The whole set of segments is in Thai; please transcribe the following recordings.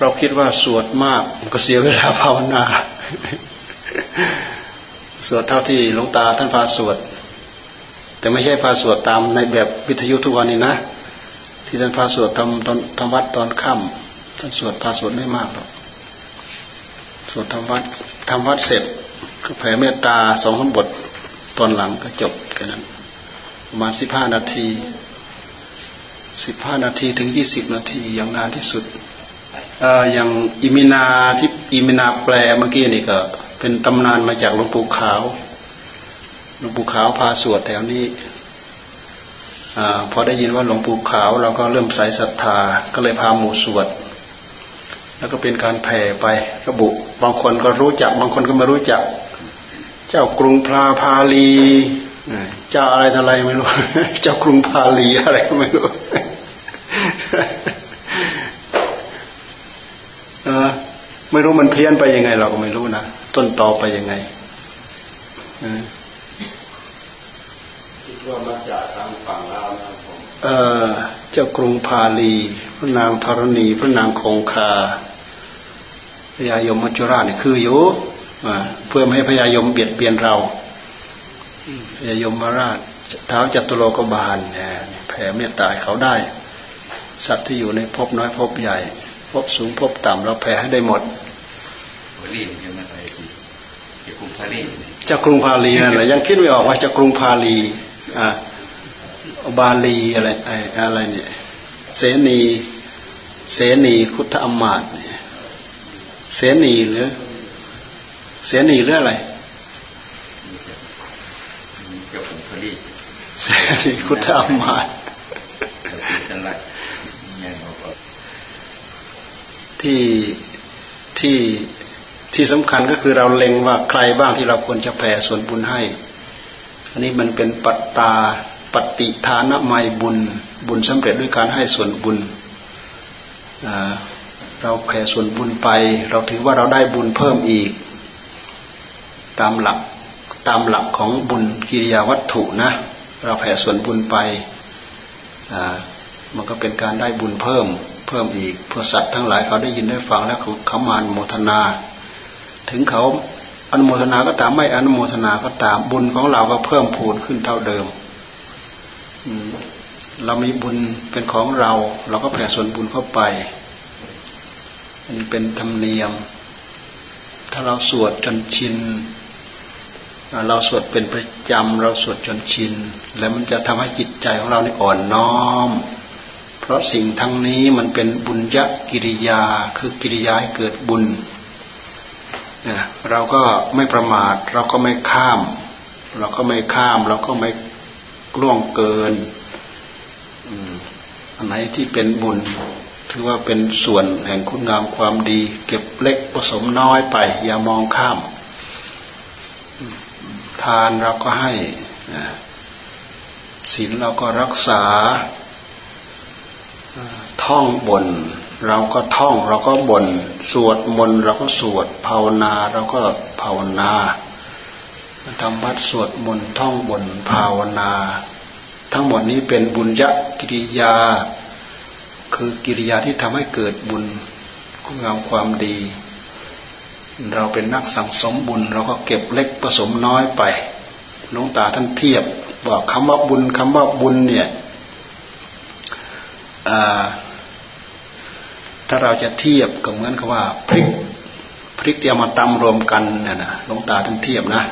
เราคิดว่าสวดมากก็เสียเวลาภาวนา สวดเท่าที่หลวงตาท่านพาสวด แต่ไม่ใช่พาสวดตามในแบบวิทยุทุกวันนี้นะ ที่ท่านพาสวดทำตอนทำวัดตอนค่ำท่านสวดพาสวดไม่มากหรอกสวดทำวัดทำวัดเสร็จก็แผ่เมตตาสองขบทตอนหลังก็จบแค่นั้นประมาณสิบห้านาทีสิบห้านาทีถึงยี่สิบนาทีอย่างนานที่สุด อย่างอิมินาที่อิมินาแปลเมื่อกี้นี่ก็ เป็นตำนานมาจากหลวงปู่ขาวหลวงปู่ขาวพาสวดแถวนี้อพอได้ยินว่าหลวงปู่ขาวเราก็เริ่มใส่ศรัทธา ก็เลยพาหมู่สวด แล้วก็เป็นการแผ่ไประบุ บางคนก็รู้จัก บางคนก็ไม่รู้จัก เจ้ากรุงพาพาลีเจ้าอะไรอะไรไม่รู้ เจ้ากรุงพาลีอะไรก็ไม่รู้ ไม่รู้มันเพี้ยนไปยังไง เราก็ไม่รู้นะต้นตอไปยังไงคิดว่ามาจากทางฝั่งลาวนะผมเออเจ้ากรุงพาลี พระนางธรณี พระนางคงคาพญายมมัจจุราชนี่คืออยู่เพื่อไม่ให้พญายมเบียดเบียนเราพญายมมาราชเท้าจัตุโลกบาลเนี่ยแผ่เมตตาเขาได้ สัตว์ที่อยู่ในภพน้อยภพใหญ่ภพสูงภพต่ำเราแผ่ให้ได้หมด ลียังไม่ไปจะกรุงพาลีจะกรุงพาลีนั่นแหละยังคิดไม่ออกว่าจะกรุงพาลีอ่าบาลีอะไรอะไรเนี่ยเสนีเสนีคุทธอมาตเสนีหรือเสนีหรืออะไรเสนีคุทธอมาตที่ที่ ที่สำคัญก็คือเราเล็งว่าใครบ้างที่เราควรจะแผ่ส่วนบุญให้ อันนี้มันเป็นปัตตาปฏิทานไมบุญ บุญสำเร็จด้วยการให้ส่วนบุญ เราแผ่ส่วนบุญไป เราถือว่าเราได้บุญเพิ่มอีก ตามหลักตามหลักของบุญกิริยาวัตถุนะ เราแผ่ส่วนบุญไปมันก็เป็นการได้บุญเพิ่มเพิ่มอีกเพื่อสัตว์ทั้งหลายเขาได้ยินได้ฟังแล้วเขามานโมทนา ถึงเขาอนุโมทนาก็ตามไม่อนุโมทนาก็ตามบุญของเราก็เพิ่มพูนขึ้นเท่าเดิมเรามีบุญเป็นของเรา เราก็แผ่ส่วนบุญเข้าไปอันนี้เป็นธรรมเนียม ถ้าเราสวดจนชินเราสวดเป็นประจำเราสวดจนชิน แล้วมันจะทำให้จิตใจของเรานี่อ่อนน้อม เพราะสิ่งทั้งนี้มันเป็นบุญยกิริยาคือกิริยาให้เกิดบุญ เราก็ไม่ประมาท เราก็ไม่ข้าม เราก็ไม่ข้าม เราก็ไม่ล่วงเกินอันไหนที่เป็นบุญ ถือว่าเป็นส่วนแห่งคุณงามความดี เก็บเล็กผสมน้อยไป อย่ามองข้าม ทานเราก็ให้ศีลเราก็รักษาท่องบน เราก็ท่องเราก็บน่นสวดมนต์เราก็สวดภาวนาเราก็ภาวนาทำวัดสวดมนต์ท่องบนภาวนา ทั้งหมดนี้เป็นบุญยะกิริยา คือกิริยาที่ทำให้เกิดบุญคุณงามความดี เราเป็นนักสังสมบุญ เราก็เก็บเล็กผสมน้อยไปหลวงตาท่านเทียบบอกคำว่าบุญคำว่าบุญเนี่ย ถ้าเราจะเทียบก็เหมือนกับว่าพริกพริกที่เอามาตำรวมกันเนี่ยนะลงตาท่านเทียบนะ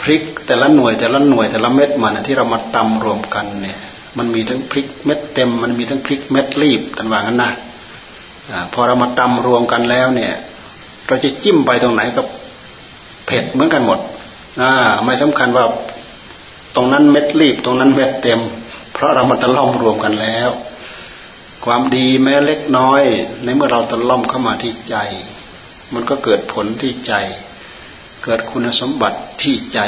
พริกแต่ละหน่วยแต่ละหน่วยแต่ละเม็ดมันที่เรามาตำรวมกันเนี่ย มันมีทั้งพริกเม็ดเต็ม มันมีทั้งพริกเม็ดรีบต่างว่างั้นนะพอเรามาตำรวมกันแล้วเนี่ย เราจะจิ้มไปตรงไหนก็เผ็ดเหมือนกันหมดอ่าไม่สำคัญว่าตรงนั้นเม็ดรีบ ตรงนั้นเม็ดเต็ม เพราะเรามาตะล่อมรวมกันแล้ว ความดีแม้เล็กน้อย ในเมื่อเราตะล่อมเข้ามาที่ใจ มันก็เกิดผลที่ใจ เกิดคุณสมบัติที่ใจ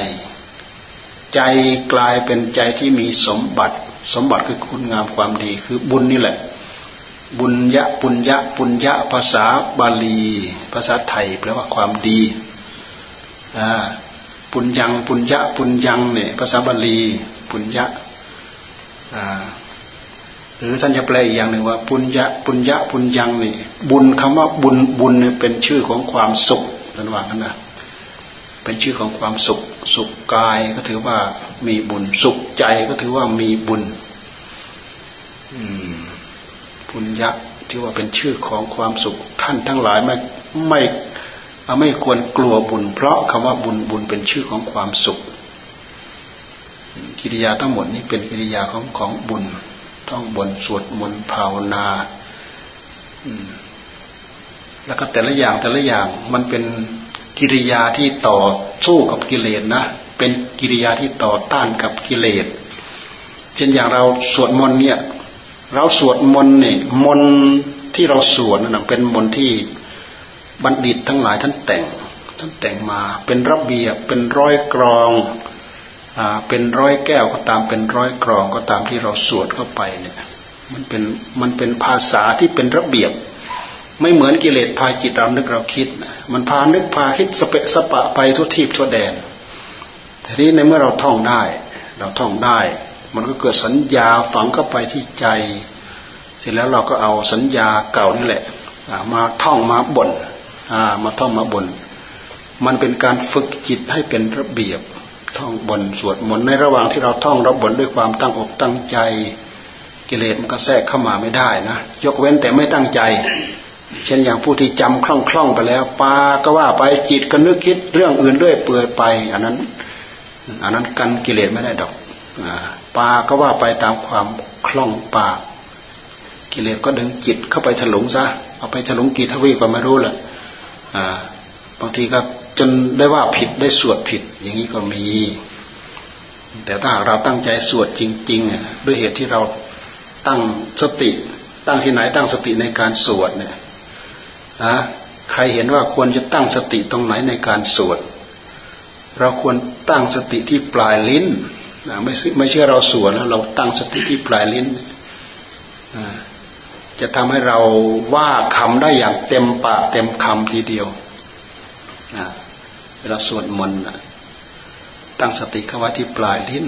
ใจกลายเป็นใจที่มีสมบัติ สมบัติคือคุณงามความดี คือบุญนี่แหละ บุญยะปุญญะปุญญะภาษาบาลี ภาษาไทยแปลว่าความดีปุญญังปุญญะปุญญังเนี่ยภาษาบาลี ปุญญะ หรือท่านจะแปลอีกอย่างหนึ่งว่า ปุญญะปุญญะปุญญังนี่บุญคำว่าบุญบุญเนี่ยเป็นชื่อของความสุขท่านว่ากันนะเป็นชื่อของความสุข สุขกายก็ถือว่ามีบุญ สุขใจก็ถือว่ามีบุญปุญญะที่ว่าเป็นชื่อของความสุข ท่านทั้งหลายไม่ไม่ไม่ควรกลัวบุญ เพราะคำว่าบุญบุญเป็นชื่อของความสุข กิริยาทั้งหมดนี้เป็นกิริยาของของบุญ ท่องบนสวดมนต์ภาวนาแล้วก็แต่ละอย่างแต่ละอย่างมันเป็นกิริยาที่ต่อสู้กับกิเลสนะเป็นกิริยาที่ต่อต้านกับกิเลสเช่นอย่างเราสวดมนต์เนี่ย เราสวดมนต์เนี่ยมนต์ที่เราสวดนั่นเป็นมนต์ที่บัณฑิตทั้งหลายท่านแต่งท่านแต่งมา เป็นระเบียบเป็นร้อยกรอง เป็นร้อยแก้วก็ตามเป็นร้อยกรองก็ตามที่เราสวดเข้าไปเนี่ยมันเป็นมันเป็นภาษาที่เป็นระเบียบ ไม่เหมือนกิเลสพาจิตเรานึกเราคิด มันพานึกพาคิดสเปะสปะไปทุทีบทั่วแดนทีนี้ในเมื่อเราท่องได้ เราท่องได้ มันก็เกิดสัญญาฝังเข้าไปที่ใจ เสร็จแล้วเราก็เอาสัญญาเก่านี่แหละมาท่องมาบ่นมาท่องมาบ่นมันเป็นการฝึกจิตให้เป็นระเบียบ ท่องบนสวดมนต์ในระหว่างที่เราท่องเรับนด้วยความตั้งอกตั้งใจ กิเลสมันก็แทรกเข้ามาไม่ได้นะ ยกเว้นแต่ไม่ตั้งใจ เช่นอย่างผู้ที่จำคล่องคล่องไปแล้วปาก็ว่าไปจิตก็นึกคิดเรื่องอื่นด้วยเปื่อยไปอันนั้นอันนั้นกันกิเลสไม่ได้ดอกปาก็ว่าไปตามความคล่องปากกิเลสก็ดึงจิตเข้าไปถลุงซะเอาไปถลุงกี่ทวีก็ไม่รู้แหละบางทีก็ จนได้ว่าผิดได้สวดผิด อย่างนี้ก็มี แต่ถ้าเราตั้งใจสวดจริงๆด้วยเหตุที่เราตั้งสติ ตั้งที่ไหนตั้งสติในการสวดเนี่ยนะใครเห็นว่าควรจะตั้งสติตรงไหนในการสวด เราควรตั้งสติที่ปลายลิ้นนะไม่ไม่เชื่อเราสวดแล้วเราตั้งสติที่ปลายลิ้นจะทำให้เราว่าคำได้อย่างเต็มปากเต็มคำทีเดียว เวลาสวดมนต์ตั้งสติเข้าไว้ที่ปลายลิ้น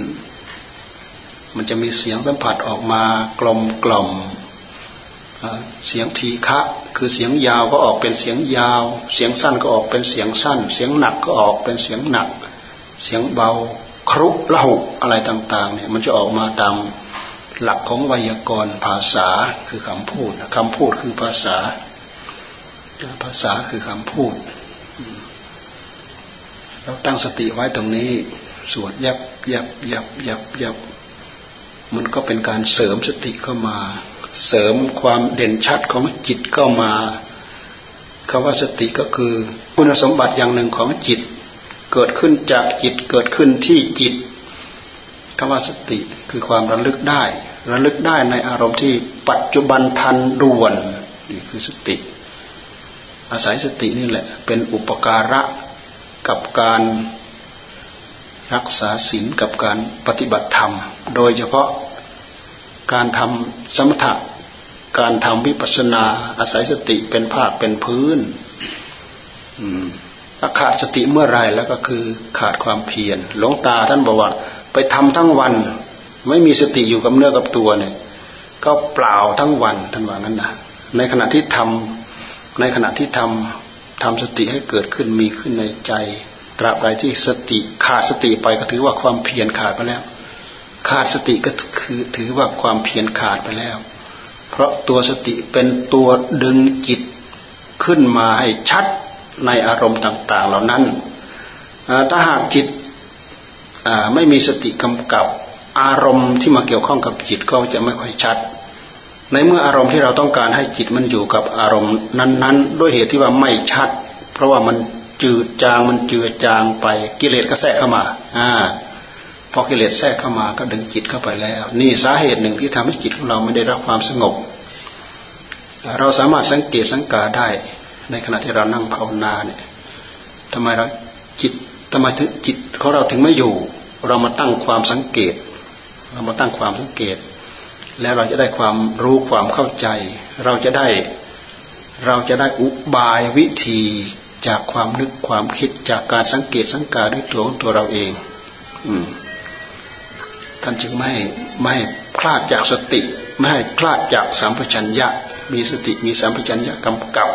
มันจะมีเสียงสัมผัสออกมากลมกล่อมเสียงทีฆะคือเสียงยาวก็ออกเป็นเสียงยาว เสียงสั้นก็ออกเป็นเสียงสั้น เสียงหนักก็ออกเป็นเสียงหนัก เสียงเบาครุเล่าอะไรต่างๆเนี่ยมันจะออกมาตามหลักของไวยากรณ์ภาษาคือคำพูดคำพูดคือภาษา ภาษาคือคำพูด เราตั้งสติไว้ตรงนี้ สวดยับยับยับยับยับมันก็เป็นการเสริมสติเข้ามา เสริมความเด่นชัดของจิตเข้ามาคำว่าสติก็คือคุณสมบัติอย่างหนึ่งของจิต เกิดขึ้นจากจิตเกิดขึ้นที่จิตคำว่าสติคือความระลึกได้ ระลึกได้ในอารมณ์ที่ปัจจุบันทันด่วนนี่คือสติ อาศัยสตินี่แหละ เป็นอุปการะ กับการรักษาศีลกับการปฏิบัติธรรม โดยเฉพาะการทำสมถะการทำวิปัสสนาอาศัยสติเป็นภาคเป็นพื้นถ้าขาดสติเมื่อไรแล้วก็คือขาดความเพียรหลวงตาท่านบอกว่า ไปทำทั้งวัน ไม่มีสติอยู่กับเนื้อกับตัวเนี่ย ก็เปล่าทั้งวันท่านว่างั้นนะในขณะที่ทำในขณะที่ทำ ทำสติให้เกิดขึ้นมีขึ้นในใจ ตราบใดที่สติขาดสติไปก็ถือว่าความเพียรขาดไปแล้ว ขาดสติก็คือถือว่าความเพียรขาดไปแล้ว เพราะตัวสติเป็นตัวดึงจิตขึ้นมาให้ชัดในอารมณ์ต่าง ๆ เหล่านั้น ถ้าหากจิตไม่มีสติกำกับอารมณ์ที่มาเกี่ยวข้องกับจิตก็จะไม่ค่อยชัด ในเมื่ออารมณ์ที่เราต้องการให้จิตมันอยู่กับอารมณ์นั้น ๆ ด้วยเหตุที่ว่าไม่ชัด เพราะว่ามันจืดจางมันเจือจางไปกิเลสก็แทรกเข้ามาอ่าพอกิเลสแทรกเข้ามาก็ดึงจิตเข้าไปแล้ว นี่สาเหตุหนึ่งที่ทำให้จิตของเราไม่ได้รับความสงบ เราสามารถสังเกตสังกาได้ในขณะที่เรานั่งภาวนาเนี่ยทำไมเราจิตทำไมถึงจิตของเราถึงไม่อยู่ เรามาตั้งความสังเกต เรามาตั้งความสังเกต แล้วเราจะได้ความรู้ความเข้าใจ เราจะได้เราจะได้อุบายวิธีจากความนึกความคิดจากการสังเกตสังกาด้วยตัวของตัวเราเอง อืท่านจึงไม่ไม่พลาดจากสติ ไม่ให้คลาดจากสัมปชัญญะ มีสติมีสัมปชัญญะกำกับ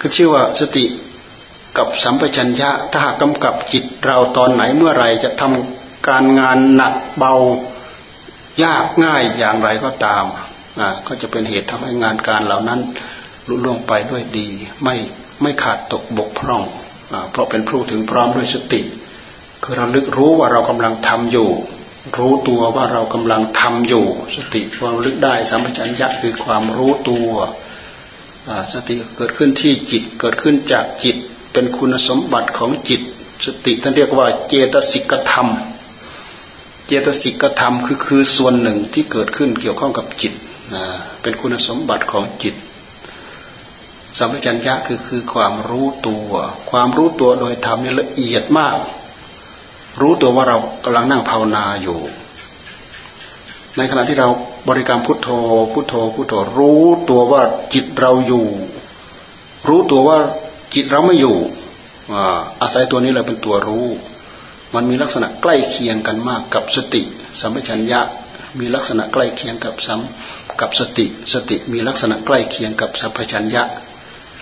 คือชื่อว่าสติกับสัมปชัญญะถ้าหากกำกับจิตเราตอนไหนเมื่อไรจะทำการงานหนักเบา ยากง่ายอย่างไรก็ตามก็จะเป็นเหตุทำให้งานการเหล่านั้นลุล่วงไปด้วยดี ไม่ไม่ขาดตกบกพร่องเพราะเป็นผู้ถึงพร้อมด้วยสติ คือเราลึกรู้ว่าเรากำลังทำอยู่ รู้ตัวว่าเรากำลังทำอยู่ สติความลึกได้สัมปชัญญะคือความรู้ตัวสติเกิดขึ้นที่จิตเกิดขึ้นจากจิตเป็นคุณสมบัติของจิต สติท่านเรียกว่าเจตสิกธรรม เจตสิกธรรมคือคือส่วนหนึ่งที่เกิดขึ้นเกี่ยวข้องกับจิตเป็นคุณสมบัติของจิต สัมปชัญญะคือคือความรู้ตัว ความรู้ตัวโดยธรรมนี่ละเอียดมาก รู้ตัวว่าเรากำลังนั่งภาวนาอยู่ ในขณะที่เราบริกรรมพุทโธ พุทโธ พุทโธ รู้ตัวว่าจิตเราอยู่ รู้ตัวว่าจิตเราไม่อยู่อาศัยตัวนี้เราเป็นตัวรู้ มันมีลักษณะใกล้เคียงกันมากกับสติ สัมปชัญญะมีลักษณะใกล้เคียงกับสัมกับสติ สติมีลักษณะใกล้เคียงกับสัมปชัญญะ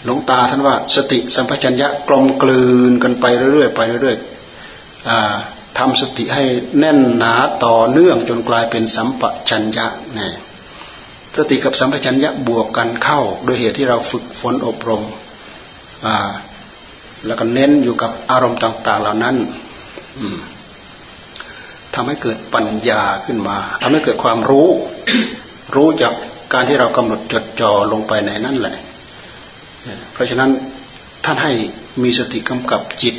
หลวงตาท่านว่าสติสัมปชัญญะกลมกลืนกันไปเรื่อยๆไปเรื่อยๆทำสติให้แน่นหนาต่อเนื่องจนกลายเป็นสัมปชัญญะนี่สติกับสัมปชัญญะบวกกันเข้า โดยเหตุที่เราฝึกฝนอบรมแล้วก็เน้นอยู่กับอารมณ์ต่าง ๆ เหล่านั้น ทำให้เกิดปัญญาขึ้นมาทำให้เกิดความรู้ รู้จากการที่เรากำหนดจดจ่อลงไปในนั่นแหละ เพราะฉะนั้นท่านให้มีสติกำกับจิต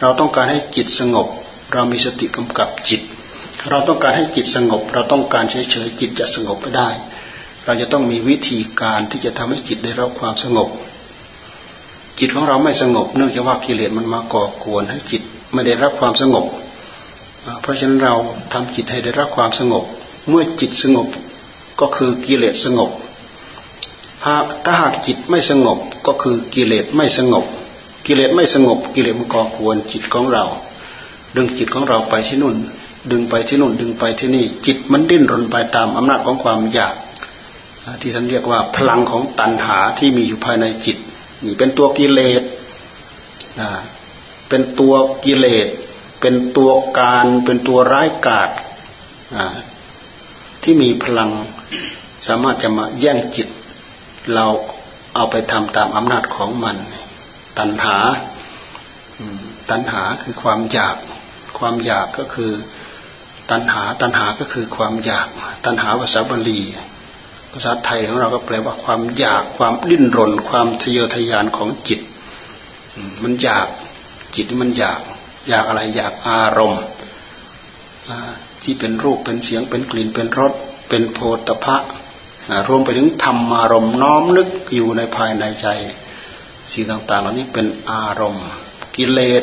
เราต้องการให้จิตสงบ เรามีสติกำกับจิต เราต้องการให้จิตสงบ เราต้องการเฉยๆจิตจะสงบไม่ได้ เราจะต้องมีวิธีการที่จะทำให้จิตได้รับความสงบ จิตของเราไม่สงบ เนื่องจากว่ากิเลสมันมาก่อกวนให้จิตไม่ได้รับความสงบ เพราะฉะนั้นเราทำจิตให้ได้รับความสงบ เมื่อจิตสงบก็คือกิเลสสงบหากถ้าหากจิตไม่สงบก็คือกิเลสไม่สงบ กิเลสไม่สงบ กิเลสมันก่อควรจิตของเรา ดึงจิตของเราไปที่นู่น ดึงไปที่นู่น ดึงไปที่นี่ จิตมันดิ้นรนไปตามอำนาจของความอยาก ที่ท่านเรียกว่าพลังของตัณหาที่มีอยู่ภายในจิต นี่เป็นตัวกิเลสเป็นตัวกิเลส เป็นตัวการ เป็นตัวร้ายกาจที่มีพลังสามารถจะมาแย่งจิต เราเอาไปทำตามอำนาจของมัน ตัณหา ตัณหาคือความอยาก ความอยากก็คือ ตัณหา ตัณหาก็คือความอยาก ตัณหาภาษาบาลี ภาษาไทยของเราก็แปลว่าความอยากความดิ้นรน ความทะเยอทะยานของจิต มันอยากจิตมันอยาก อยากอะไรอยากอารมณ์ที่เป็นรูปเป็นเสียงเป็นกลิ่นเป็นรสเป็นโพธพะรวมไปถึงธรรมารมณ์น้อมนึกอยู่ในภายในใจ สิ่งต่างๆเหล่านี้เป็นอารมณ์ กิเลส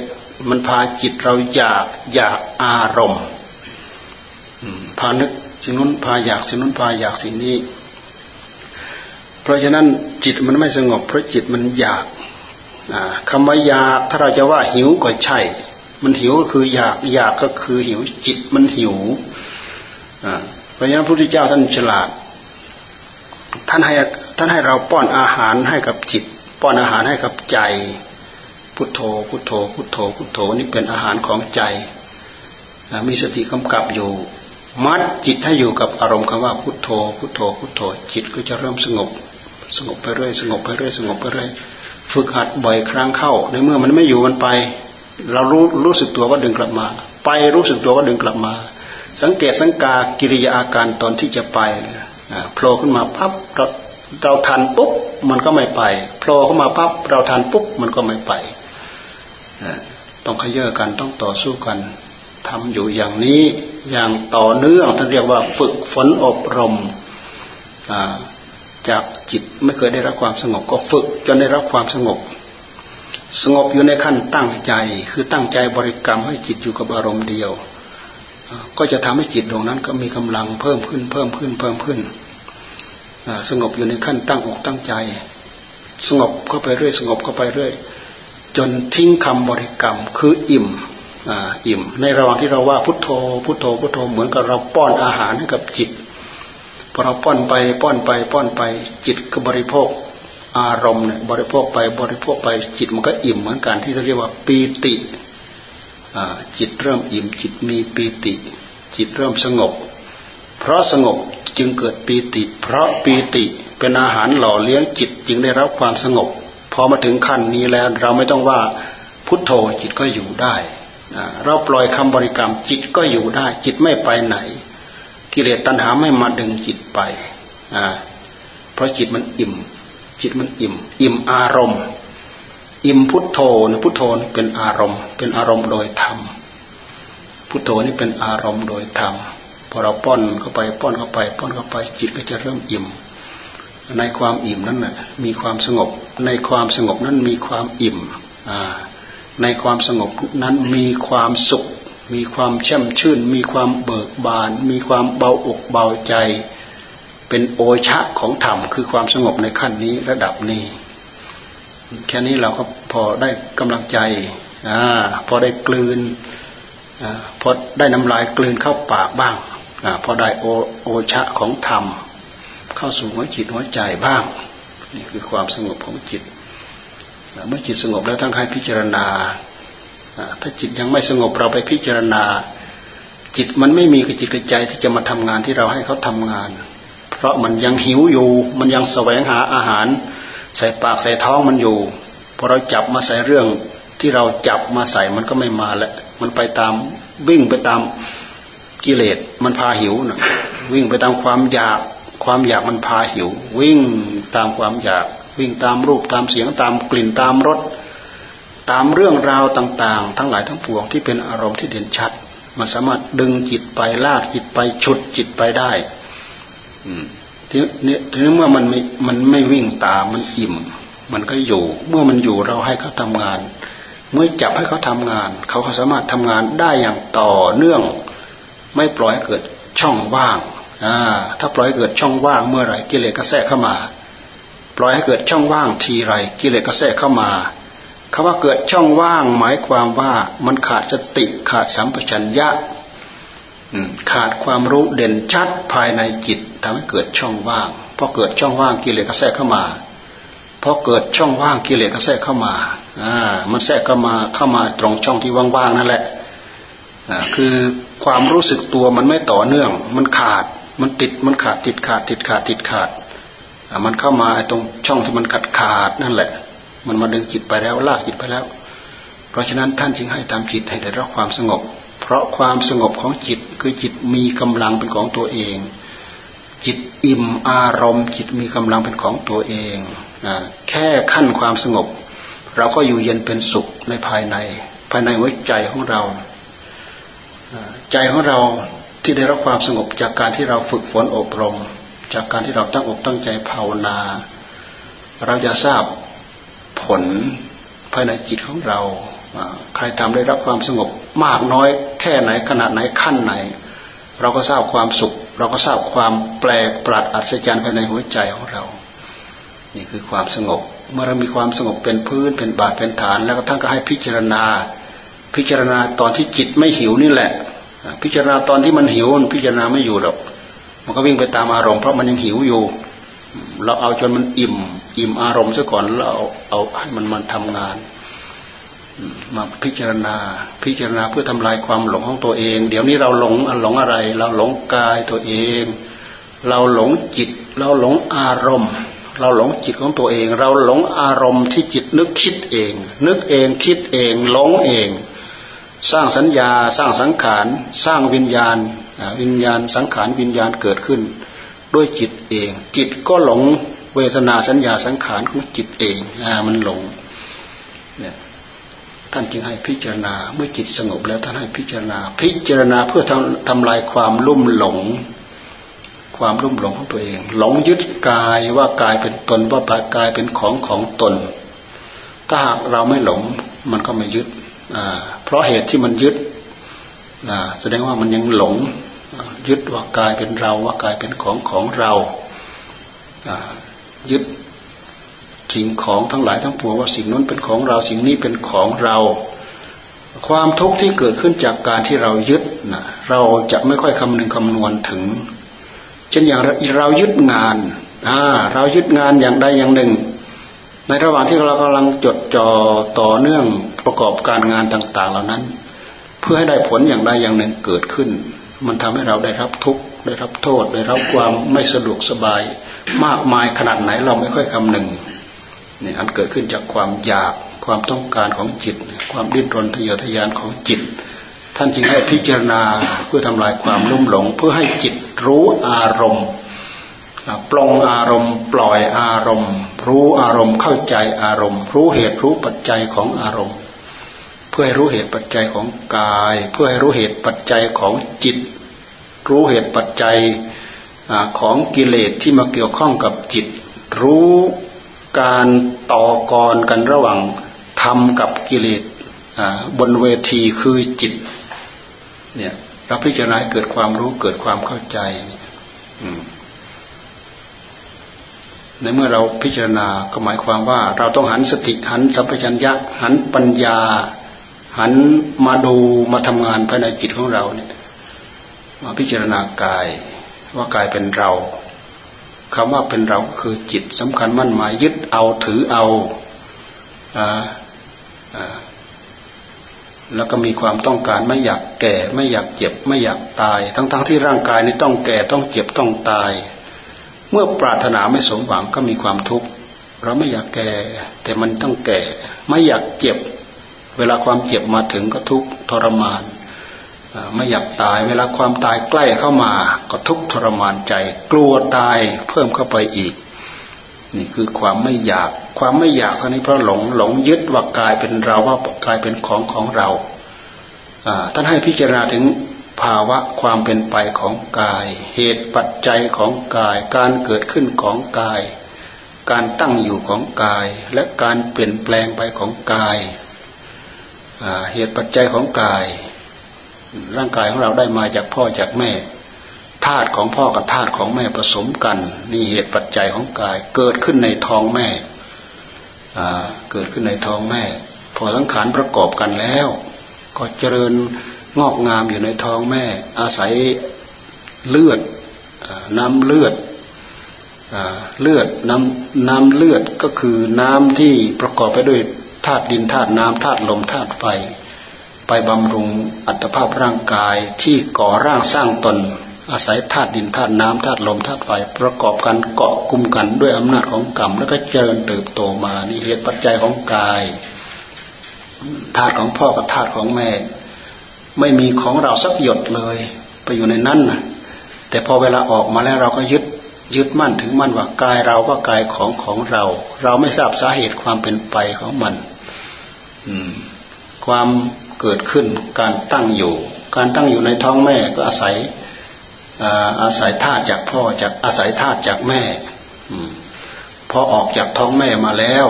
มันพาจิตเราอยากอยากอารมณ์พานึกสิ่งนู้นพาอยากสิ่งนู้นพาอยากสิ่งนี้ เพราะฉะนั้นจิตมันไม่สงบ เพราะจิตมันอยากคำว่าอยากถ้าเราจะว่าหิวก็ใช่ มันหิวก็คืออยากอยากก็คือหิวจิตมันหิวเพราะฉะนั้นพระพุทธเจ้าท่านฉลาด ท่านให้ท่านให้เราป้อนอาหารให้กับจิต ป้อนอาหารให้กับใจ พุทโธพุทโธ พุทโธพุทโธนี่เป็นอาหารของใจมีสติกำกับอยู่ มัดจิตให้อยู่กับอารมณ์คำว่าพุทโธ พุทโธพุทโธ จิตก็จะเริ่มสงบ สงบไปเรื่อยสงบไปเรื่อยสงบไปเรื่อยฝึกหัดบ่อยครั้งเข้า ในเมื่อมันไม่อยู่มันไป เรารู้รู้สึกตัวว่าดึงกลับมา ไปรู้สึกตัวว่าดึงกลับมา สังเกตสังกากิริยาอาการตอนที่จะไปโผล่ขึ้นมาปั๊บเราเราทันปุ๊บมันก็ไม่ไปโผล่เข้ามาปั๊บเราทันปุ๊บมันก็ไม่ไปต้องขย่อกันต้องต่อสู้กันทำอยู่อย่างนี้อย่างต่อเนื่องท่านเรียกว่าฝึกฝนอบรม จากจิตไม่เคยได้รับความสงบก็ฝึกจนได้รับความสงบ สงบอยู่ในขั้นตั้งใจคือตั้งใจบริกรรมให้จิตอยู่กับอารมณ์เดียว ก็จะทำให้จิตดวงนั้นก็มีกำลังเพิ่มขึ้นเพิ่มขึ้นเพิ่มขึ้น สงบอยู่ในขั้นตั้งอกตั้งใจ สงบเข้าไปเรื่อยสงบเข้าไปเรื่อยจนทิ้งคำบริกรรมคืออิ่มอิ่ม ในระหว่างที่เราว่าพุทโธพุทโธพุทโธเหมือนกับเราป้อนอาหารให้กับจิต พอเราป้อนไปป้อนไปป้อนไปจิตก็บริโภคอารมณ์เนี่ยบริโภคไปบริโภคไปจิตมันก็อิ่มเหมือนกันที่เรียกว่าปีติจิตเริ่มอิ่มจิตมีปีติ จิตเริ่มสงบ เพราะสงบจึงเกิดปีติ เพราะปีติเป็นอาหารหล่อเลี้ยงจิตจึงได้รับความสงบพอมาถึงขั้นนี้แล้วเราไม่ต้องว่าพุทโธจิตก็อยู่ได้ เราปล่อยคำบริกรรมจิตก็อยู่ได้ จิตไม่ไปไหน กิเลสตัณหาไม่มาดึงจิตไปเพราะจิตมันอิ่ม จิตมันอิ่ม อิ่มอารมณ์ อิ่มพุทโธนะพุทโธนี่เป็นอารมณ์ เป็นอารมณ์โดยธรรมพุทโธนี่เป็นอารมณ์โดยธรรมพอเราป้อนเข้าไปป้อนเข้าไป ป้อนเข้าไป จิตก็จะเริ่มอิ่ม ในความอิ่มนั้นนะมีความสงบ ในความสงบนั้นมีความอิ่มในความสงบนั้นมีความสุข มีความช่มชื่น มีความเบิกบาน มีความเบาอกเบาใจ เป็นโอชะของธรรมคือความสงบในขั้นนี้ระดับนี้ แค่นี้เราก็พอได้กำลังใจอพอได้กลืนอพอได้น้ำลายกลืนเข้าปากบ้างอพอได้โอโอชะของธรรม เข้าสู่หัวจิตหัวใจบ้าง นี่คือความสงบของจิต เมื่อจิตสงบแล้วทั้งให้พิจารณา ถ้าจิตยังไม่สงบเราไปพิจารณา จิตมันไม่มีกจิตกระใจที่จะมาทำงานที่เราให้เขาทำงาน เพราะมันยังหิวอยู่ มันยังแสวงหาอาหาร ใส่ปากใส่ท้องมันอยู่พอเราจับมาใส่เรื่องที่เราจับมาใส่มันก็ไม่มาแล้วมันไปตามวิ่งไปตามกิเลสมันพาหิวนะวิ่งไปตามความอยาก ความอยากมันพาหิว วิ่งตามความอยาก วิ่งตามรูปตามเสียงตามกลิ่นตามรส ตามเรื่องราวต่างๆ ทั้งหลายทั้งปวงที่เป็นอารมณ์ที่เด่นชัด มันสามารถดึงจิตไปลากจิตไปฉุดจิตไปได้ทีนี้ทีนี้เมื่อมันไม่มันไม่วิ่งตามมันอิ่ม มันก็อยู่ เมื่อมันอยู่เราให้เขาทำงาน เมื่อจับให้เขาทำงาน เขาเขาสามารถทำงานได้อย่างต่อเนื่อง ไม่ปล่อยให้เกิดช่องว่างถ้าปล่อยให้เกิดช่องว่างเมื่อไหร่กิเลสก็แทรกเข้ามา ปล่อยให้เกิดช่องว่างทีไรกิเลสก็แทรกเข้ามา คำว่าเกิดช่องว่างหมายความว่ามันขาดสติขาดสัมปชัญญะขาดความรู้เด่นชัดภายในจิตทำให้เกิดช่องว่างพอเกิดช่องว่างกิเลสก็แทรกเข้ามาพอเกิดช่องว่างกิเลสก็แทรกเข้ามาอ่ามันแทรกเข้ามาเข้ามาตรงช่องที่ว่างๆนั่นแหละอ่าคือความรู้สึกตัวมันไม่ต่อเนื่อง มันขาดมันติดมันขาดติดขาดติดขาดติดขาดมันเข้ามาตรงช่องที่มันขาดขาดนั่นแหละ มันมาดึงจิตไปแล้วลากจิตไปแล้ว เพราะฉะนั้นท่านจึงให้ตามจิตให้ได้รับความสงบ เพราะความสงบของจิตคือจิตมีกำลังเป็นของตัวเอง จิตอิ่มอารมณ์ จิตมีกำลังเป็นของตัวเองแค่ขั้นความสงบ เราก็อยู่เย็นเป็นสุขในภายใน ภายในหัวใจของเรา ใจของเราที่ได้รับความสงบจากการที่เราฝึกฝนอบรม จากการที่เราตั้งอกตั้งใจภาวนา เราจะทราบ ผลภายในจิตของเรา ใครทำได้รับความสงบมากน้อยแค่ไหนขนาดไหนขั้นไหน เราก็ทราบความสุข เราก็ทราบความแปลกประหลาดอัศจรรย์ภายในหัวใจของเรา นี่คือความสงบ เมื่อเรามีความสงบเป็นพื้นเป็นบาดเป็นฐาน แล้วก็ท่านก็ให้พิจารณา พิจารณาตอนที่จิตไม่หิวนี่แหละ พิจารณาตอนที่มันหิวพิจารณาไม่อยู่หรอกมันก็วิ่งไปตามอารมณ์เพราะมันยังหิวอยู่ เราเอาจนมันอิ่ม อิ่มอารมณ์ซะก่อนแล้วเอาเอาให้มันมันทำงาน มาพิจารณา พิจารณาเพื่อทำลายความหลงของตัวเอง เดี๋ยวนี้เราหลงหลงอะไร เราหลงกายตัวเอง เราหลงจิต เราหลงอารมณ์ เราหลงจิตของตัวเอง เราหลงอารมณ์ที่จิตนึกคิดเอง นึกเองคิดเองหลงเอง สร้างสัญญาสร้างสังขาร สร้างวิญญาณวิญญาณสังขารวิญญาณเกิดขึ้นด้วยจิต เอง จิตก็หลงเวทนาสัญญาสังขารของจิตเองอมันหลงเนี่ยท่านจึงให้พิจารณาเมื่อจิตสงบแล้วท่านให้พิจารณา พิจารณาเพื่อทำทำลายความลุ่มหลง ความลุ่มหลงของตัวเอง หลงยึดกายว่ากายเป็นตนว่ากายเป็นของของตน ถ้าหากเราไม่หลงมันก็ไม่ยึดเพราะเหตุที่มันยึดแสดงว่ามันยังหลง ยึดว่ากายเป็นเราว่ากายเป็นของของเรายึดสิ่งของทั้งหลายทั้งปวงว่าสิ่งนั้นเป็นของเรา สิ่งนี้เป็นของเรา ความทุกข์ที่เกิดขึ้นจากการที่เรายึดนะเราจะไม่ค่อยคำนึงคำนวณถึง เช่นอย่างเรายึดงานอ่าเรายึดงานอย่างใดอย่างหนึ่ง ในระหว่างที่เรากำลังจดจ่อต่อเนื่องประกอบการงานต่าง ๆ เหล่านั้น เพื่อให้ได้ผลอย่างใดอย่างหนึ่งเกิดขึ้น มันทำให้เราได้รับทุกข์ได้รับโทษ ได้รับความไม่สะดวกสบาย มากมายขนาดไหนเราไม่ค่อยคำนึงนี่อันเกิดขึ้นจากความอยากความต้องการของจิต ความดิ้นรนทะเยอทะยานของจิต ท่านจึงให้พิจารณาเพื่อทำลายความลุ่มหลง เพื่อให้จิตรู้อารมณ์ปลงอารมณ์ ปล่อยอารมณ์ รู้อารมณ์เข้าใจอารมณ์ รู้เหตุรู้ปัจจัยของอารมณ์ เพื่อให้รู้เหตุปัจจัยของกาย เพื่อให้รู้เหตุปัจจัยของจิต รู้เหตุปัจจัยของกิเลสที่มาเกี่ยวข้องกับจิต รู้การต่อกรกันระหว่างธรรมกับกิเลสบนเวทีคือจิตเนี่ยเราพิจารณาเกิดความรู้เกิดความเข้าใจในเมื่อเราพิจารณาก็หมายความว่า เราต้องหันสติหันสัมปชัญญะหันปัญญา หันมาดูมาทำงานภายในจิตของเราเนี่ยมาพิจารณากายว่ากายเป็นเราคำว่าเป็นเราคือจิตสำคัญมั่นหมายยึดเอาถือเอาแล้วก็มีความต้องการไม่อยากแก่ ไม่อยากเจ็บ ไม่อยากตาย ทั้งๆทที่ร่างกายนี้ต้องแก่ต้องเจ็บต้องตาย เมื่อปรารถนาไม่สมหวังก็มีความทุกข์เราไม่อยากแก่ แต่มันต้องแก่ ไม่อยากเจ็บ เวลาความเจ็บมาถึงก็ทุกทรมานไม่อยากตาย เวลาความตายใกล้เข้ามา ก็ทุกทรมานใจ กลัวตายเพิ่มเข้าไปอีก นี่คือความไม่อยาก ความไม่อยากครั้นี้เพราะหลงหลงยึดว่ากายเป็นเราว่ากายเป็นของของเราท่านให้พิจารณาถึงภาวะความเป็นไปของกาย เหตุปัจจัยของกาย การเกิดขึ้นของกาย การตั้งอยู่ของกาย และการเปลี่ยนแปลงไปของกาย เหตุปัจจัยของกาย ร่างกายของเราได้มาจากพ่อจากแม่ธาตุของพ่อกับธาตุของแม่ผสมกัน นี่เหตุปัจจัยของกาย เกิดขึ้นในท้องแม่เกิดขึ้นในท้องแม่ พอสังขารประกอบกันแล้ว ก็เจริญงอกงามอยู่ในท้องแม่ อาศัยเลือดน้ำเลือดเลือดน้ำน้ำเลือดก็คือน้ำที่ประกอบไปด้วย ธาตุดินธาตุน้ำธาตุลมธาตุไฟ ไปบำรุงอัตภาพร่างกายที่ก่อร่างสร้างตน อาศัยธาตุดินธาตุน้ำธาตุลมธาตุไฟ ประกอบกันเกาะกลุ่มกันด้วยอำนาจของกรรมแล้วก็เจริญเติบโตมานี่เหตุปัจจัยของกายธาตุของพ่อกับธาตุของแม่ ไม่มีของเราสักหยดเลย ไปอยู่ในนั้นนะแต่พอเวลาออกมาแล้วเราก็ยึดยึดมั่นถึงมั่นว่ากายเราก็กายของของเรา เราไม่ทราบสาเหตุความเป็นไปของมัน ความเกิดขึ้นการตั้งอยู่ การตั้งอยู่ในท้องแม่ก็อาศัยอาศัยธาตุจากพ่อจากอาศัยธาตุจากแม่พอออกจากท้องแม่มาแล้ว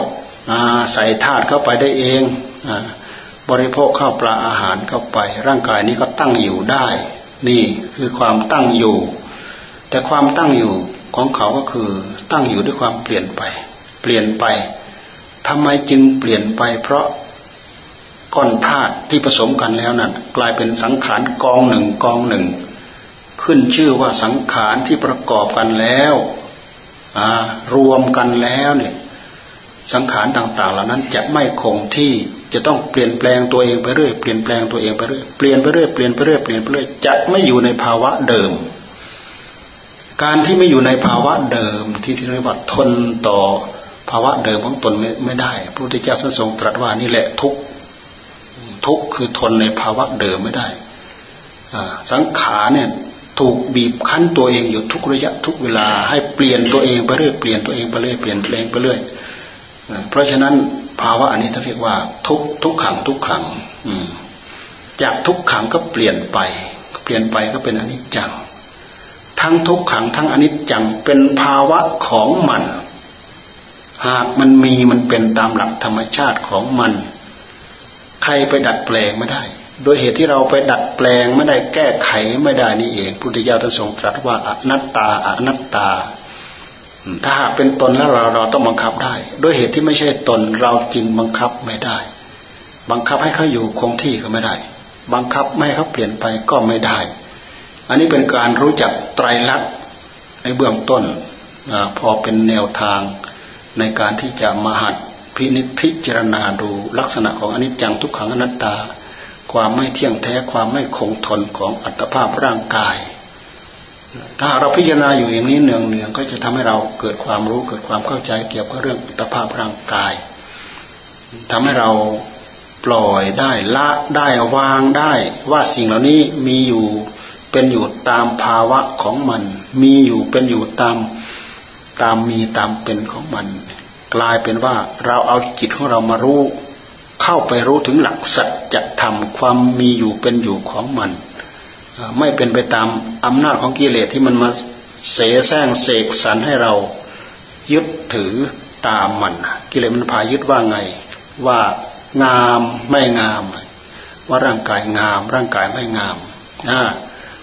ใส่ธาตุเข้าไปได้เองบริโภคข้าวปลาอาหารเข้าไป ร่างกายนี้ก็ตั้งอยู่ได้ นี่คือความตั้งอยู่ แต่ความตั้งอยู่ของเขาก็คือตั้งอยู่ด้วยความเปลี่ยนไป เปลี่ยนไปทำไมจึงเปลี่ยนไป เพราะ ก้อนธาตุที่ผสมกันแล้วนั่นกลายเป็นสังขารกองหนึ่งกองหนึ่ง ขึ้นชื่อว่าสังขารที่ประกอบกันแล้วรวมกันแล้วเนี่ยสังขารต่างๆ เหล่านั้นจะไม่คงที่จะต้องเปลี่ยนแปลงตัวเองไปเรื่อยเปลี่ยนแปลงตัวเองไปเรื่อยเปลี่ยนไปเรื่อยเปลี่ยนไปเรื่อยเปลี่ยนไปเรื่อยจะไม่อยู่ในภาวะเดิม การที่ไม่อยู่ในภาวะเดิมที่ที่เรียกว่าทนต่อภาวะเดิมของตนไม่ได้พระพุทธเจ้าท่านทรงตรัสว่านี่แหละทุก ทุกข์คือทนในภาวะเดิมไม่ได้ สังขารเนี่ยถูกบีบคั้นตัวเองอยู่ทุกระยะทุกเวลาให้เปลี่ยนตัวเองไปเรื่อยเปลี่ยนตัวเองไปเรื่อยเปลี่ยนตัวเองไปเรื่อยเพราะฉะนั้นภาวะอันนี้ท่านเรียกว่า ทุกทุกขังทุกขังจากทุกขังก็เปลี่ยนไป เปลี่ยนไปก็เป็นอนิจจัง ทั้งทุกขังทั้งอนิจจังเป็นภาวะของมัน หากมันมีมันเป็นตามหลักธรรมชาติของมัน ใครไปดัดแปลงไม่ได้ โดยเหตุที่เราไปดัดแปลงไม่ได้แก้ไขไม่ได้นี่เองพุทธิยถาท่านทรงตรัสว่าอนัตตาอนัตตา ถ้าหากเป็นตนแล้วเราเราต้องบังคับได้โดยเหตุที่ไม่ใช่ตนเราจริงบังคับไม่ได้ บังคับให้เขาอยู่คงที่ก็ไม่ได้ บังคับไม่ให้เขาเปลี่ยนไปก็ไม่ได้ อันนี้เป็นการรู้จักไตรลักษณ์ในเบื้องต้นอพอเป็นแนวทางในการที่จะมาหัด พินิจพิจารณาดูลักษณะของอนิจจังทุกขังอนัตตา ความไม่เที่ยงแท้ความไม่คงทนของอัตภาพร่างกาย ถ้าเราพิจารณาอยู่อย่างนี้เนืองเนืองก็จะทำให้เราเกิดความรู้เกิดความเข้าใจเกี่ยวกับเรื่องอัตภาพร่างกายทำให้เราปล่อยได้ละได้วางได้ว่าสิ่งเหล่านี้มีอยู่เป็นอยู่ตามภาวะของมัน มีอยู่เป็นอยู่ตามตามมีตามเป็นของมัน กลายเป็นว่าเราเอาจิตของเรามารู้ เข้าไปรู้ถึงหลักสัจธรรมความมีอยู่เป็นอยู่ของมัน ไม่เป็นไปตามอำนาจของกิเลสที่มันมาเสแสร้งเสกสรรให้เรายึดถือตามมันกิเลสมันพายึดว่าไง ว่างามไม่งาม ว่าร่างกายงาม ร่างกายไม่งามนะ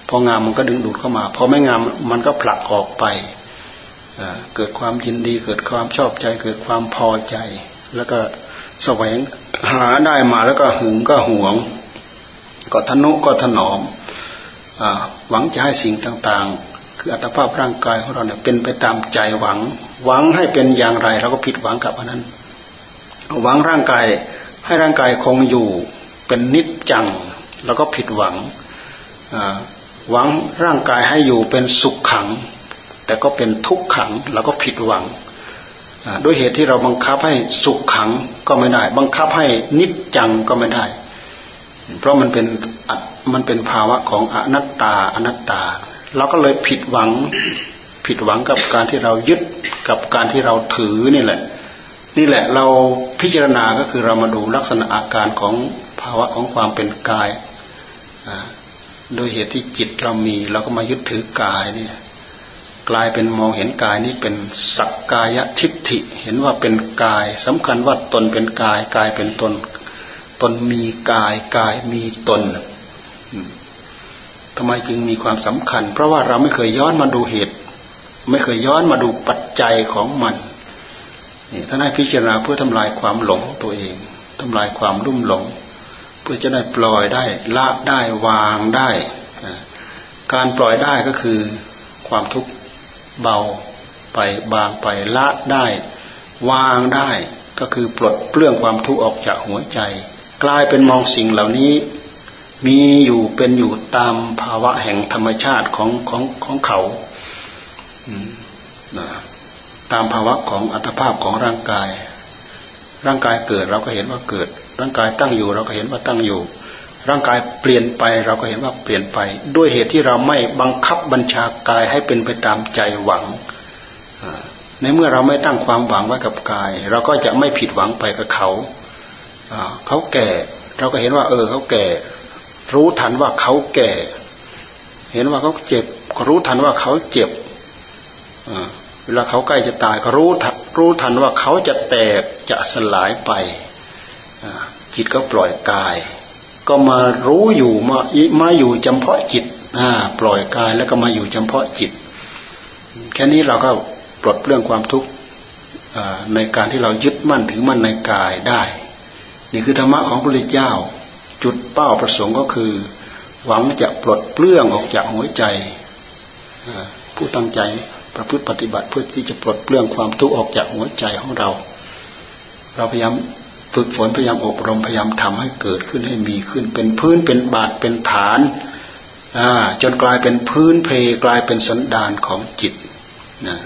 พองามมันก็ดึงดูดเข้ามาพอไม่งามมันก็ผลักออกไป เกิดความยินดี เกิดความชอบใจ เกิดความพอใจ แล้วก็แสวงหาได้มาแล้วก็หึงก็หวง ก็ทนุก็ถนอมหวังจะให้สิ่งต่างๆ คืออัตภาพร่างกายของเราเนี่ยเป็นไปตามใจหวัง หวังให้เป็นอย่างไรเราก็ผิดหวังกับอันนั้น หวังร่างกายให้ร่างกายคงอยู่เป็นนิจจังแล้วก็ผิดหวังหวังร่างกายให้อยู่เป็นสุขขัง แต่ก็เป็นทุกขังเราก็ผิดหวังด้วยเหตุที่เราบังคับให้สุขขังก็ไม่ได้ บังคับให้นิจจังก็ไม่ได้ เพราะมันเป็นมันเป็นภาวะของอนัตตาอนัตตาเราก็เลยผิดหวังผิดหวังกับการที่เรายึดกับการที่เราถือนี่แหละ นี่แหละเราพิจารณาก็คือเรามาดูลักษณะอาการของภาวะของความเป็นกายโดยเหตุที่จิตเรามีเราก็มายึดถือกายเนี่ย กลายเป็นมองเห็นกายนี้เป็นสักกายทิฏฐิ เห็นว่าเป็นกายสำคัญว่าตนเป็นกาย กายเป็นตน ตนมีกาย กายมีตนทำไมจึงมีความสำคัญ เพราะว่าเราไม่เคยย้อนมาดูเหตุ ไม่เคยย้อนมาดูปัจจัยของมันนี่ท่านให้พิจารณาเพื่อทำลายความหลงตัวเองทำลายความรุ่มหลง เพื่อจะได้ปล่อยได้ละได้วางได้ การปล่อยได้ก็คือความทุกข์ เบาไปบางไปละได้ วางได้ก็คือปลดเปลื้องความทุกข์ออกจากหัวใจ กลายเป็นมองสิ่งเหล่านี้ มีอยู่เป็นอยู่ตามภาวะแห่งธรรมชาติของของของเขาตามภาวะของอัตภาพของร่างกาย ร่างกายเกิดเราก็เห็นว่าเกิด ร่างกายตั้งอยู่เราก็เห็นว่าตั้งอยู่ ร่างกายเปลี่ยนไปเราก็เห็นว่าเปลี่ยนไป ด้วยเหตุที่เราไม่บังคับบัญชากายให้เป็นไปตามใจหวังในเมื่อเราไม่ตั้งความหวังไว้กับกาย เราก็จะไม่ผิดหวังไปกับเขาเขาแก่ เราก็เห็นว่า เออเขาแก่ รู้ทันว่าเขาแก่ เห็นว่าเขาเจ็บก็รู้ทันว่าเขาเจ็บเวลาเขาใกล้จะตายก็รู้รู้ทันว่าเขาจะแตกจะสลายไปจิตก็ปล่อยกาย ก็มารู้อยู่มามาอยู่จำเพาะจิตปล่อยกายแล้วก็มาอยู่จำเพาะจิต แค่นี้เราก็ปลดเรื่องความทุกข์ในการที่เรายึดมั่นถือมั่นในกายได้ นี่คือธรรมะของพระพุทธเจ้า จุดเป้าประสงค์ก็คือ หวังจะปลดเปลื้องออกจากหัวใจผู้ตั้งใจประพฤติปฏิบัติเพื่อที่จะปลดเปลื้องความทุกข์ออกจากหัวใจของเรา เราพยายาม ฝึกฝนพยายามอบรมพยายามทำให้เกิดขึ้นให้มีขึ้น เป็นพื้นเป็นบาทเป็นฐานจนกลายเป็นพื้นเพกลายเป็นสันดานของจิตนะ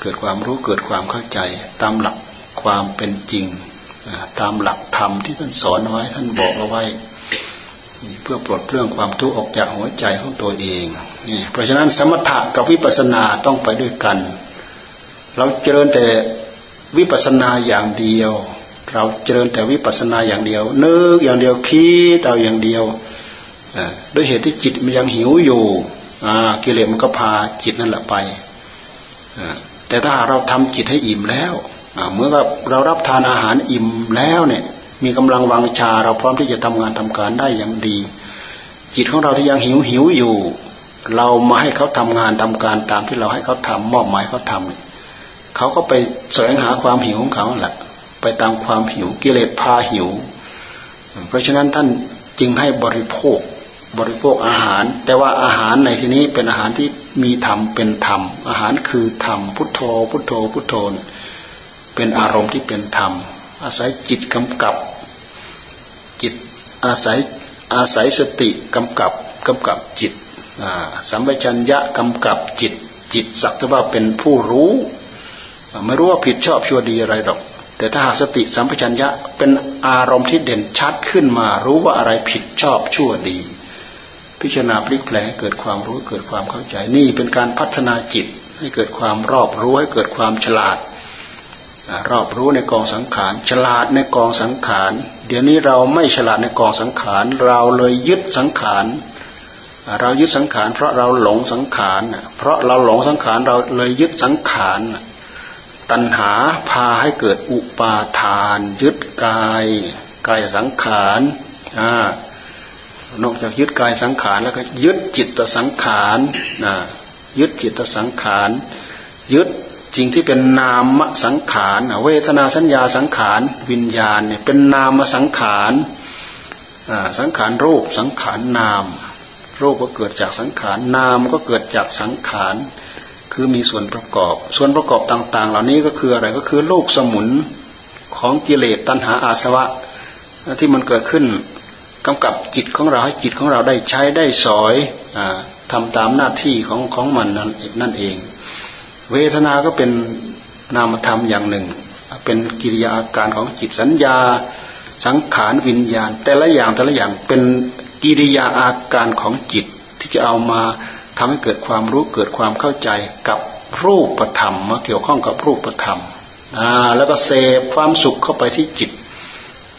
เกิดความรู้เกิดความเข้าใจ ตามหลักความเป็นจริง ตามหลักธรรมที่ท่านสอนไว้ท่านบอกเอาไว้ เพื่อปลดเรื่องความทุกข์ออกจากหัวใจของตัวเองนี่เพราะฉะนั้นสมถะกับวิปัสสนาต้องไปด้วยกัน เราเจริญแต่ วิปัสนาอย่างเดียว เราเจริญแต่วิปัสนาอย่างเดียว นึกอย่างเดียวคิดเอาอย่างเดียวด้วยเหตุที่จิตมันยังหิวอยู่กิเลสมันก็พาจิตนั่นแหละไปแต่ถ้าเราทำจิตให้อิ่มแล้วเมื่อว่าเรารับทานอาหารอิ่มแล้วเนี่ย มีกำลังวังชาเราพร้อมที่จะทำงานทำการได้อย่างดี จิตของเราที่ยังหิวหิวอยู่ เรามาให้เขาทำงานทำการตามที่เราให้เขาทำมอบหมายเขาทำเขาก็ไปแสวงหาความหิวของเขาแหละไปตามความหิวกิเลสพาหิว เพราะฉะนั้นท่านจึงให้บริโภคบริโภคอาหาร แต่ว่าอาหารในที่นี้เป็นอาหารที่มีธรรมเป็นธรรม อาหารคือธรรมพุทโธ พุทโธพุทโธเป็นอารมณ์ที่เป็นธรรม อาศัยจิตกำกับ จิตอาศัยอาศัยสติกำกับกำกับจิตสัมปชัญญะกำกับจิต จิตสักแต่ว่าเป็นผู้รู้ ไม่รู้ว่าผิดชอบชั่วดีอะไรหรอก แต่ถ้าหากสติสัมปชัญญะเป็นอารมณ์ที่เด่นชัดขึ้นมา รู้ว่าอะไรผิดชอบชั่วดี พิจารณาพลิกแปลงเกิดความรู้เกิดความเข้าใจนี่เป็นการพัฒนาจิตให้เกิดความรอบรู้ให้เกิดความฉลาด รอบรู้ในกองสังขาร ฉลาดในกองสังขาร เดี๋ยวนี้เราไม่ฉลาดในกองสังขาร เราเลยยึดสังขารเรายึดสังขาร เพราะเราหลงสังขาร เพราะเราหลงสังขารเราเลยยึดสังขาร ตัณหาพาให้เกิดอุปาทาน ยึดกายกายสังขารนอกจากยึดกายสังขารแล้วก็ยึดจิตสังขารยึดจิตสังขารยึดสิ่งที่เป็นนามสังขารเวทนาสัญญาสังขารวิญญาณเนี่ยเป็นนามสังขารสังขารรูปสังขารนาม รูปก็เกิดจากสังขารนามก็เกิดจากสังขาร คือมีส่วนประกอบ ส่วนประกอบต่าง ๆ เหล่านี้ก็คืออะไรก็คือลูกสมุนของกิเลสตัณหาอาสวะที่มันเกิดขึ้นกำกับจิตของเราให้จิตของเราได้ใช้ได้สอยอทำตามหน้าที่ของของมันนั่นเอง เวทนาก็เป็นนามธรรมอย่างหนึ่ง เป็นกิริยาอาการของจิตสัญญา สังขารวิญญาณ แต่ละอย่างแต่ละอย่างเป็นกิริยาอาการของจิตที่จะเอามา ทำให้เกิดความรู้เกิดความเข้าใจกับรูปธรรมมาเกี่ยวข้องกับรูปธรรมอ่าแล้วก็เสพความสุขเข้าไปที่จิต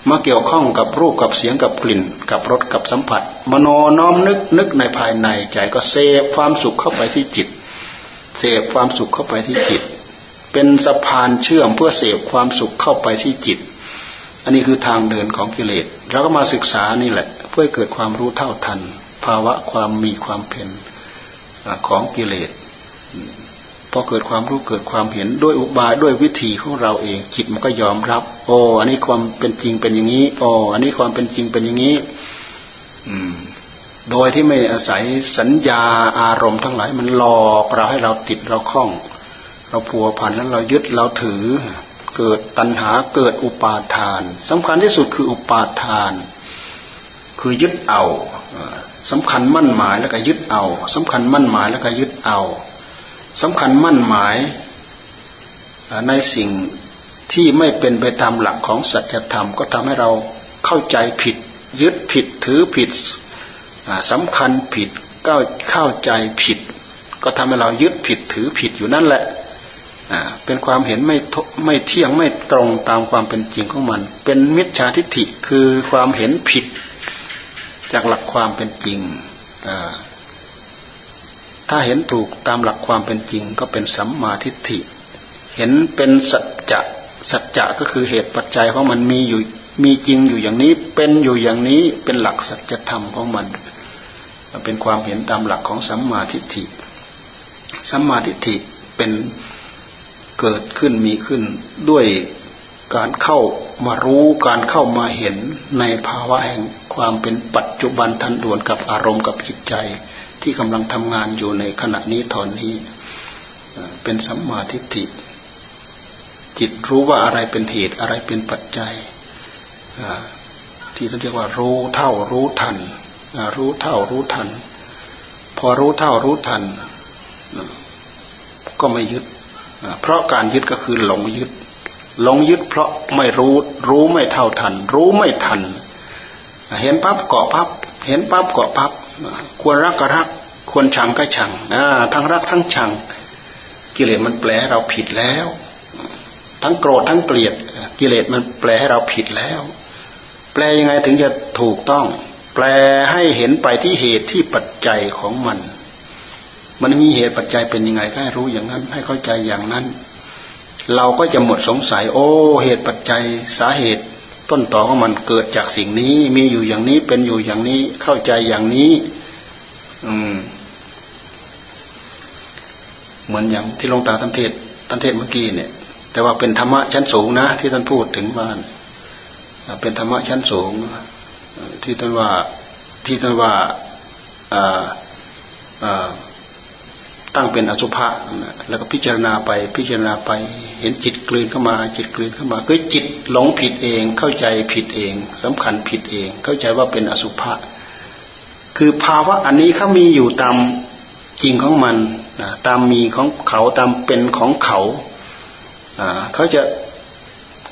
มาเกี่ยวข้องกับรูปกับเสียงกับกลิ่น กับรสกับสัมผัส มโนน้อมนึกนึกในภายในใจก็เสพความสุขเข้าไปที่จิต เสพความสุขเข้าไปที่จิต เป็นสะพานเชื่อมเพื่อเสพความสุขเข้าไปที่จิต อันนี้คือทางเดินของกิเลสเราก็มาศึกษานี่แหละ เพื่อเกิดความรู้เท่าทัน ภาวะความมีความเป็น ของกิเลสพอเกิดความรู้เกิดความเห็นด้วยอุบายด้วยวิธีของเราเองจิตมันก็ยอมรับ โอ้อันนี้ความเป็นจริงเป็นอย่างนี้โอ้อันนี้ความเป็นจริงเป็นอย่างนี้ อืม โดยที่ไม่อาศัยสัญญาอารมณ์ทั้งหลายมันหลอกเราให้เราติดเราคล้อง เราพัวพันแล้วเรายึดเราถือ เกิดตัณหาเกิดอุปาทานสำคัญที่สุดคืออุปาทาน คือยึดเอา สำคัญมั่นหมายแล้วก็ยึดเอาสำคัญมั่นหมายแล้วก็ยึดเอาสำคัญมั่นหมายในสิ่งที่ไม่เป็นไปตามหลักของสัจธรรม ก็ทำให้เราเข้าใจผิด ยึดผิดถือผิดสำคัญผิดก็เข้าใจผิด ก็ทำให้เรายึดผิดถือผิดอยู่นั่นแหละเป็นความเห็นไม่ไม่เที่ยงไม่ตรงตามความเป็นจริงของมัน เป็นมิจฉาทิฏฐิคือความเห็นผิด จากหลักความเป็นจริง ถ้าเห็นถูกตามหลักความเป็นจริง ก็เป็นสัมมาทิฏฐิ เห็นเป็นสัจจะ สัจจะก็คือเหตุปัจจัยของมันมีอยู่ มีจริงอยู่อย่างนี้ เป็นอยู่อย่างนี้ เป็นหลักสัจธรรมของมัน เป็นความเห็นตามหลักของสัมมาทิฏฐิ สัมมาทิฏฐิเป็นเกิดขึ้นมีขึ้นด้วยการเข้า มารู้การเข้ามาเห็นในภาวะแห่งความเป็นปัจจุบันทันด่วนกับอารมณ์กับจิตใจ ที่กำลังทำงานอยู่ในขณะนี้ตอนนี้เป็นสัมมาทิฏฐิจิตรู้ว่าอะไรเป็นเหตุอะไรเป็นปัจจัยที่เรียกว่ารู้เท่ารู้ทันรู้เท่ารู้ทัน พอรู้เท่ารู้ทัน ก็ไม่ยึด เพราะการยึดก็คือหลงยึด หลงยึดเพราะไม่รู้รู้ไม่เท่าทัน รู้ไม่ทัน เห็นปั๊บเกาะปั๊บเห็นปั๊บเกาะปั๊บควรรักก็รัก ควรชังก็ชังทั้งรักทั้งชัง กิเลสมันแปลเราผิดแล้ว ทั้งโกรธทั้งเกลียด กิเลสมันแปลให้เราผิดแล้ว แปลยังไงถึงจะถูกต้อง แปลให้เห็นไปที่เหตุที่ปัจจัยของมัน มันมีเหตุปัจจัยเป็นยังไงก็ให้รู้อย่างนั้น ให้เข้าใจอย่างนั้น เราก็จะหมดสงสัย โอ้ เหตุปัจจัยสาเหตุต้นต่อของมันเกิดจากสิ่งนี้ มีอยู่อย่างนี้เป็นอยู่อย่างนี้เข้าใจอย่างนี้ อืม เหมือนอย่างที่ลงตาทันเทศทันเทศเมื่อกี้เนี่ย แต่ว่าเป็นธรรมะชั้นสูงนะ ที่ท่านพูดถึงว่าเป็นธรรมะชั้นสูง ที่ท่านว่าที่ท่านว่า ตั้งเป็นอสุภะแล้วก็พิจารณาไปพิจารณาไป เห็นจิตกลืนเข้ามา จิตกลืนเข้ามาคือจิตหลงผิดเอง เข้าใจผิดเองสำคัญผิดเอง เข้าใจว่าเป็นอสุภะคือภาวะอันนี้เขามีอยู่ตามจริงของมันตามมีของเขาตามเป็นของเขาเขาจะ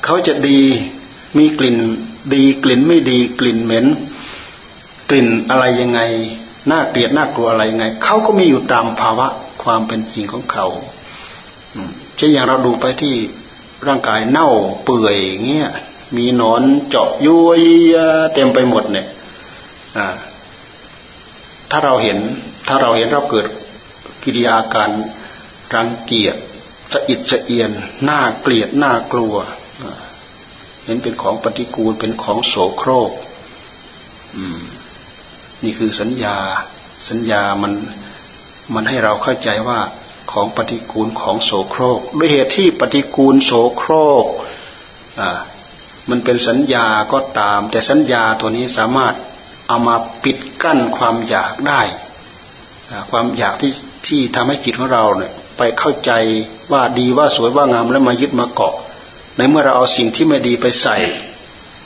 เขาจะดีมีกลิ่นดีกลิ่นไม่ดีกลิ่นเหม็น กลิ่นอะไรยังไงน่าเกลียดน่ากลัวอะไรยังไงเขาก็มีอยู่ตามภาวะ ความเป็นจริงของเขาเช่นอย่างเราดูไปที่ร่างกายเน่าเปื่อยเงี้ย มีนอนเจาะยุยเต็มไปหมดเนี่ยถ้าเราเห็น ถ้าเราเห็นเราเกิดกิริยาการรังเกียจจะอิดจะเอียนหน่าเกลียดหน่ากลัวเห็นเป็นของปฏิกูลเป็นของโสโครกนี่คือสัญญา สัญญามัน มันให้เราเข้าใจว่าของปฏิกูลของโสโครก ด้วยเหตุที่ปฏิกูลโสโครกมันเป็นสัญญาก็ตาม แต่สัญญาตัวนี้สามารถเอามาปิดกั้นความอยากได้ความอยากที่ที่ทำให้จิตของเราเนี่ยไปเข้าใจว่าดีว่าสวยว่างามแล้วมายึดมาเกาะ ในเมื่อเราเอาสิ่งที่ไม่ดีไปใส่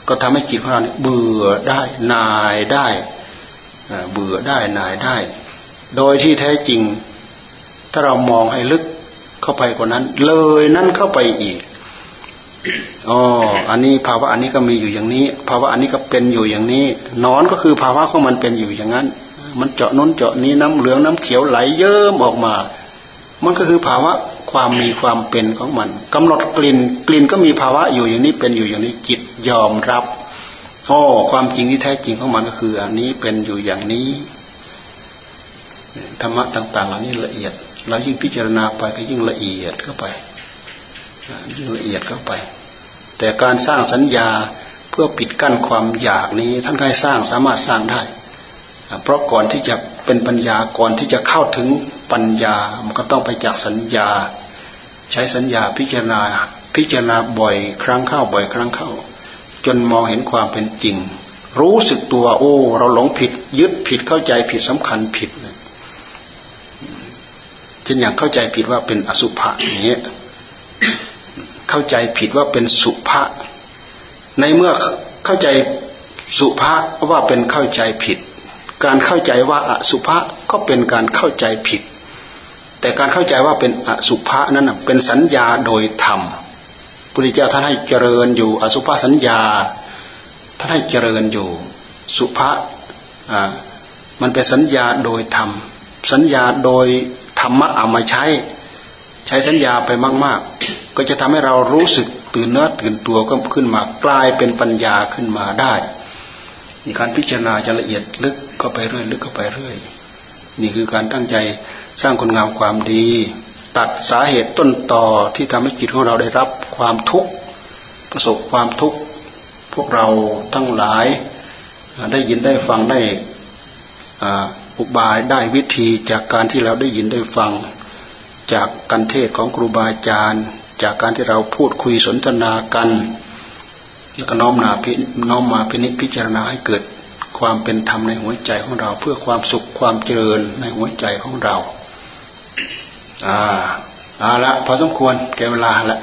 ก็ทำให้จิตของเราเนี่ยเบื่อได้นายได้เบื่อได้นายได้ โดยที่แท้จริง ถ้าเรามองให้ลึกเข้าไปกว่านั้น เลยนั่นเข้าไปอีกอ๋ออันนี้ภาวะอันนี้ก็มีอยู่อย่างนี้ ภาวะอันนี้ก็เป็นอยู่อย่างนี้ นอนก็คือภาวะของมันเป็นอยู่อย่างนั้น มันเจาะน้นเจาะนี้น้ำเหลืองน้ำเขียวไหลเยิ้มออกมา มันก็คือภาวะความมีความเป็นของมันกำหนดกลิ่น กลิ่นก็มีภาวะอยู่อย่างนี้เป็นอยู่อย่างนี้จิตยอมรับอ๋อความจริงที่แท้จริงของมันก็คือ อันนี้เป็นอยู่อย่างนี้ ธรรมะต่างๆเหล่านี้ละเอียด เรายิ่งพิจารณาไปก็ยิ่งละเอียดเข้าไปยิ่งละเอียดเข้าไป แต่การสร้างสัญญาเพื่อปิดกั้นความอยากนี้ท่านใครสร้างสามารถสร้างได้ เพราะก่อนที่จะเป็นปัญญาก่อนที่จะเข้าถึงปัญญามันก็ต้องไปจากสัญญา ใช้สัญญาพิจารณาพิจารณาบ่อยครั้งเข้าบ่อยครั้งเข้า จนมองเห็นความเป็นจริง รู้สึกตัวโอ้ เราหลงผิด ยึดผิดเข้าใจผิดสำคัญผิดเช่นอย่างเข้าใจผิดว่าเป็นอสุภะอย่างเงี้ยเข้าใจผิดว่าเป็นสุภะในเมื่อเข้าใจสุภะว่าเป็นเข้าใจผิด การเข้าใจว่าอสุภะก็เป็นการเข้าใจผิด แต่การเข้าใจว่าเป็นอสุภะนั้นเป็นสัญญาโดยธรรมพุทธเจ้าท่านให้เจริญอยู่อสุภะสัญญาท่านให้เจริญอยู่สุภาอ่ามันเป็นสัญญาโดยธรรม สัญญาโดย รรมะเอามาใช้ ใช้สัญญาไปมาก ๆ ก็จะทำให้เรารู้สึกตื่นเนื้อตื่นตัวก็ขึ้นมากลายเป็นปัญญาขึ้นมาได้มีการพิจารณาจะละเอียดลึกก็ไปเรื่อยลึกก็ไปเรื่อย นี่คือการตั้งใจสร้างคนงามความดี ตัดสาเหตุต้นต่อที่ทำให้จิตของเราได้รับความทุกข์ประสบความทุกข์พวกเราทั้งหลายได้ยินได้ฟังได้ อุบายได้วิธีจากการที่เราได้ยินได้ฟัง จากการเทศของครูบาอาจารย์ จากการที่เราพูดคุยสนทนากันแล้วก็น้อมนาพิน้อมมาพินิจพิจารณาให้เกิดความเป็นธรรมในหัวใจของเรา เพื่อความสุขความเจริญในหัวใจของเรา อ่าเอาละพอสมควรแก่เวลาละ